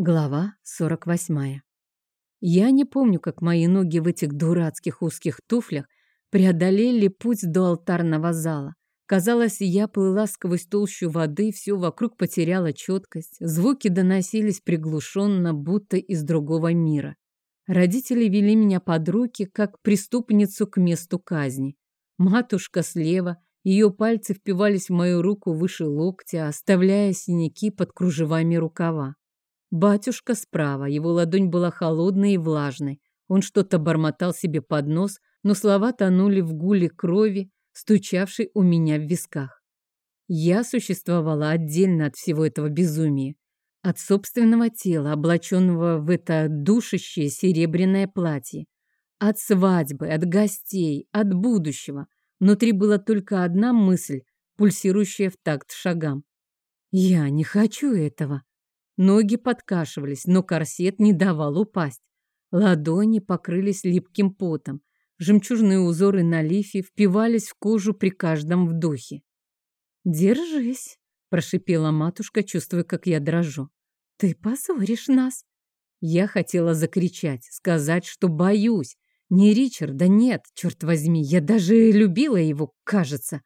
Глава 48. Я не помню, как мои ноги в этих дурацких узких туфлях преодолели путь до алтарного зала. Казалось, я плыла сквозь толщу воды, все вокруг потеряла четкость. Звуки доносились приглушенно, будто из другого мира. Родители вели меня под руки, как преступницу к месту казни. Матушка слева, ее пальцы впивались в мою руку выше локтя, оставляя синяки под кружевами рукава. Батюшка справа, его ладонь была холодной и влажной. Он что-то бормотал себе под нос, но слова тонули в гуле крови, стучавшей у меня в висках. Я существовала отдельно от всего этого безумия. От собственного тела, облаченного в это душащее серебряное платье. От свадьбы, от гостей, от будущего. Внутри была только одна мысль, пульсирующая в такт шагам. Я не хочу этого. Ноги подкашивались, но корсет не давал упасть. Ладони покрылись липким потом. Жемчужные узоры на лифе впивались в кожу при каждом вдохе. «Держись», — прошипела матушка, чувствуя, как я дрожу. «Ты позоришь нас». Я хотела закричать, сказать, что боюсь. Не Ричарда, нет, черт возьми, я даже любила его, кажется.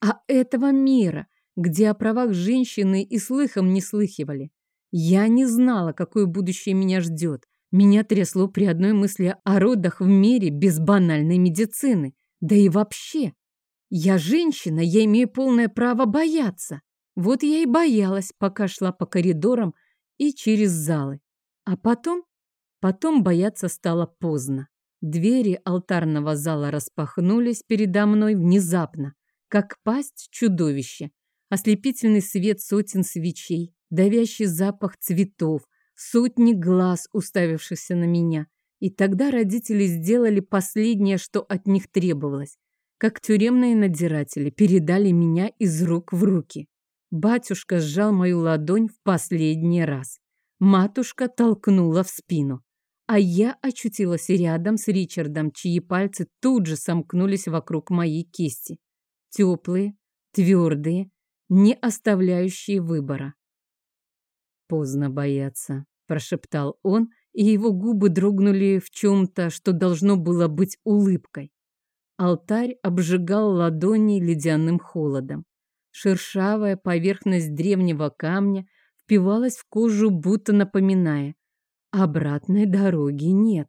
А этого мира, где о правах женщины и слыхом не слыхивали. Я не знала, какое будущее меня ждет. Меня трясло при одной мысли о родах в мире без банальной медицины. Да и вообще. Я женщина, я имею полное право бояться. Вот я и боялась, пока шла по коридорам и через залы. А потом, потом бояться стало поздно. Двери алтарного зала распахнулись передо мной внезапно, как пасть чудовища. Ослепительный свет сотен свечей, давящий запах цветов, сотни глаз, уставившихся на меня. И тогда родители сделали последнее, что от них требовалось. Как тюремные надзиратели передали меня из рук в руки. Батюшка сжал мою ладонь в последний раз. Матушка толкнула в спину. А я очутилась рядом с Ричардом, чьи пальцы тут же сомкнулись вокруг моей кисти. Теплые, твердые, не оставляющие выбора. «Поздно бояться», — прошептал он, и его губы дрогнули в чем-то, что должно было быть улыбкой. Алтарь обжигал ладони ледяным холодом. Шершавая поверхность древнего камня впивалась в кожу, будто напоминая. Обратной дороги нет.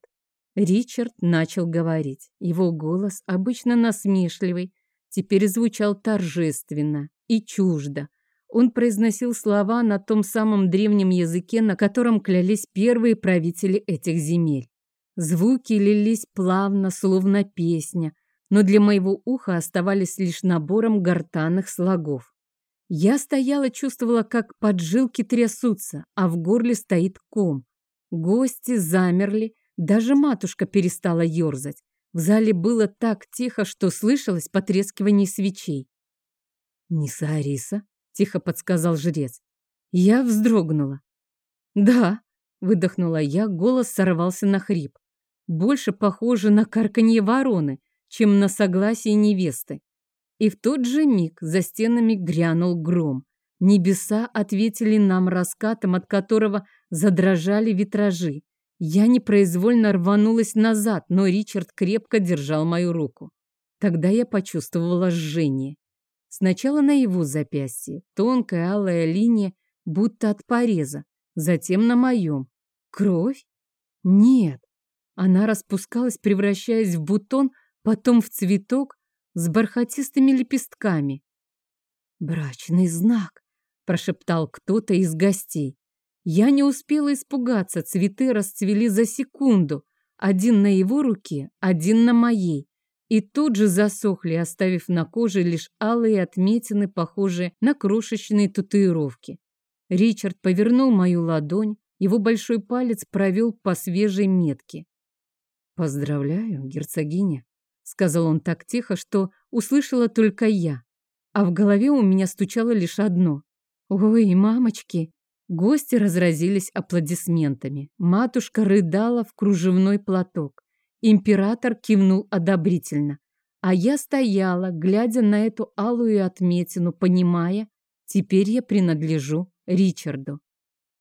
Ричард начал говорить. Его голос, обычно насмешливый, теперь звучал торжественно и чуждо, он произносил слова на том самом древнем языке, на котором клялись первые правители этих земель. Звуки лились плавно, словно песня, но для моего уха оставались лишь набором гортанных слогов. Я стояла, чувствовала, как поджилки трясутся, а в горле стоит ком. Гости замерли, даже матушка перестала ерзать. В зале было так тихо, что слышалось потрескивание свечей. «Ниса Ариса?» Тихо подсказал жрец. Я вздрогнула. Да, выдохнула я, голос сорвался на хрип. Больше похоже на карканье вороны, чем на согласие невесты. И в тот же миг за стенами грянул гром. Небеса ответили нам раскатом, от которого задрожали витражи. Я непроизвольно рванулась назад, но Ричард крепко держал мою руку. Тогда я почувствовала жжение. Сначала на его запястье, тонкая алая линия, будто от пореза, затем на моем. Кровь? Нет. Она распускалась, превращаясь в бутон, потом в цветок с бархатистыми лепестками. «Брачный знак», — прошептал кто-то из гостей. Я не успела испугаться, цветы расцвели за секунду. Один на его руке, один на моей и тут же засохли, оставив на коже лишь алые отметины, похожие на крошечные татуировки. Ричард повернул мою ладонь, его большой палец провел по свежей метке. «Поздравляю, герцогиня», — сказал он так тихо, что услышала только я, а в голове у меня стучало лишь одно. «Ой, мамочки!» Гости разразились аплодисментами. Матушка рыдала в кружевной платок. Император кивнул одобрительно, а я стояла, глядя на эту алую отметину, понимая, теперь я принадлежу Ричарду.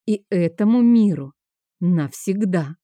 и этому миру навсегда.